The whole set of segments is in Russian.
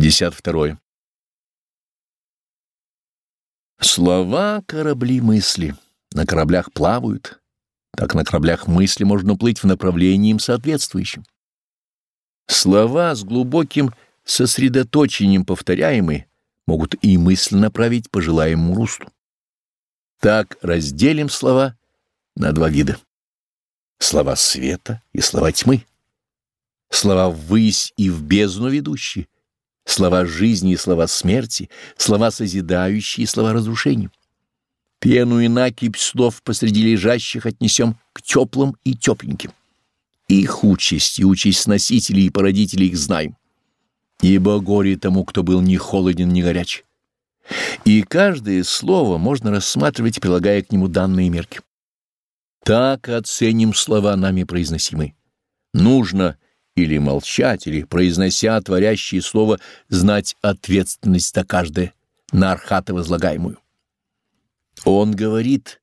52. Слова — корабли мысли. На кораблях плавают. Так на кораблях мысли можно плыть в направлении им соответствующем. Слова с глубоким сосредоточением повторяемые могут и мысль направить по желаемому руслу. Так разделим слова на два вида. Слова света и слова тьмы. Слова ввысь и в бездну ведущие — слова жизни и слова смерти, слова созидающие и слова разрушения. Пену и накипь слов посреди лежащих отнесем к теплым и тепленьким. Их участь и участь носителей и породителей их знаем. Ибо горе тому, кто был ни холоден, ни горяч. И каждое слово можно рассматривать, прилагая к нему данные мерки. Так оценим слова нами произносимые. Нужно или молчать, или, произнося творящее слово, знать ответственность за каждое, на архата возлагаемую. Он говорит,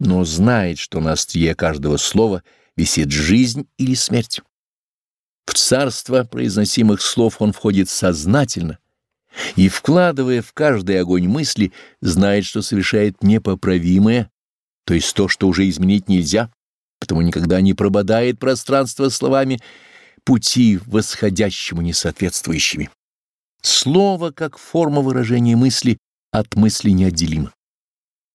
но знает, что на острие каждого слова висит жизнь или смерть. В царство произносимых слов он входит сознательно и, вкладывая в каждый огонь мысли, знает, что совершает непоправимое, то есть то, что уже изменить нельзя, потому никогда не прободает пространство словами пути восходящему несоответствующими. Слово, как форма выражения мысли, от мысли неотделимо.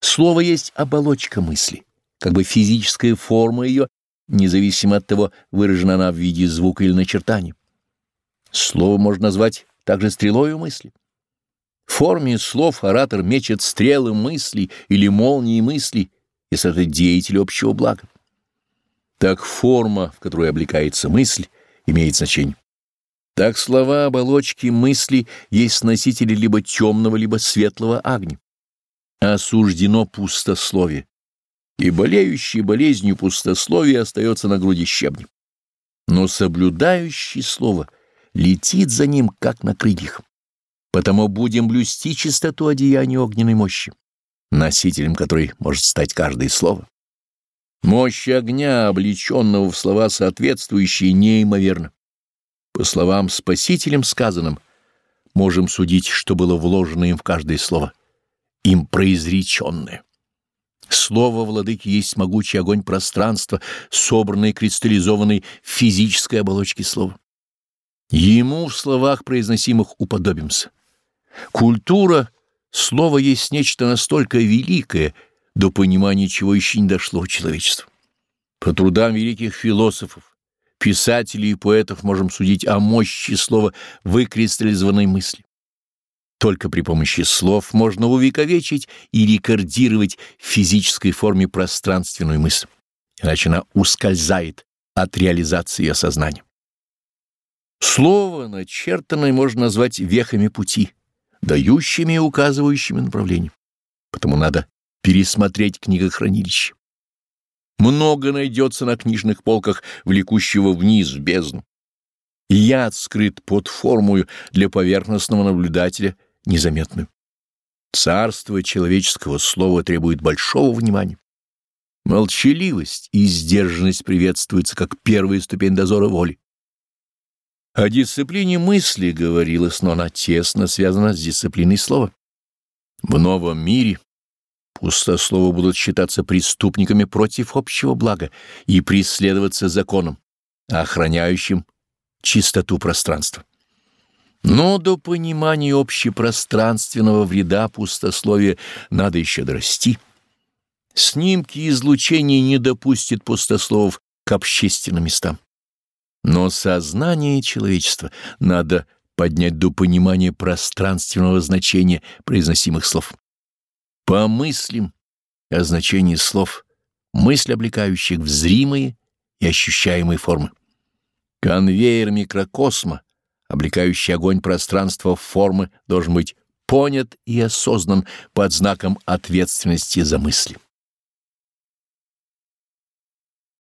Слово есть оболочка мысли, как бы физическая форма ее, независимо от того, выражена она в виде звука или начертания. Слово можно назвать также стрелою мысли. В форме слов оратор мечет стрелы мыслей или молнии мыслей, если это деятель общего блага. Так форма, в которую облекается мысль, имеет значение. Так слова оболочки мысли есть носители либо темного, либо светлого огня. Осуждено пустословие, и болеющий болезнью пустословие остается на груди щебнем. Но соблюдающий слово летит за ним, как на крыльях. Потому будем блюсти чистоту одеяния огненной мощи, носителем которой может стать каждое слово. Мощь огня, облеченного в слова соответствующие, неимоверна. По словам Спасителем сказанным, можем судить, что было вложено им в каждое слово, им произреченное. Слово владыки есть могучий огонь пространства, собранный в физической оболочке слова. Ему в словах произносимых уподобимся. Культура слова есть нечто настолько великое — до понимания чего еще не дошло человечество. По трудам великих философов, писателей и поэтов можем судить о мощи слова выкристаллизованной мысли. Только при помощи слов можно увековечить и рекордировать в физической форме пространственную мысль, иначе она ускользает от реализации ее сознания. Слово, начертанное, можно назвать вехами пути, дающими и указывающими направление. Потому надо пересмотреть книгохранилище. Много найдется на книжных полках, влекущего вниз в бездну. Яд скрыт под формою для поверхностного наблюдателя незаметную. Царство человеческого слова требует большого внимания. Молчаливость и сдержанность приветствуются как первая ступень дозора воли. О дисциплине мысли говорилось, но она тесно связана с дисциплиной слова. В новом мире Пустословы будут считаться преступниками против общего блага и преследоваться законом, охраняющим чистоту пространства. Но до понимания общепространственного вреда пустословия надо еще дорасти. Снимки излучения не допустят пустословов к общественным местам. Но сознание человечества надо поднять до понимания пространственного значения произносимых слов. Помыслим о значении слов, мысль облекающих в зримые и ощущаемые формы. Конвейер микрокосма, облекающий огонь пространства в формы, должен быть понят и осознан под знаком ответственности за мысли.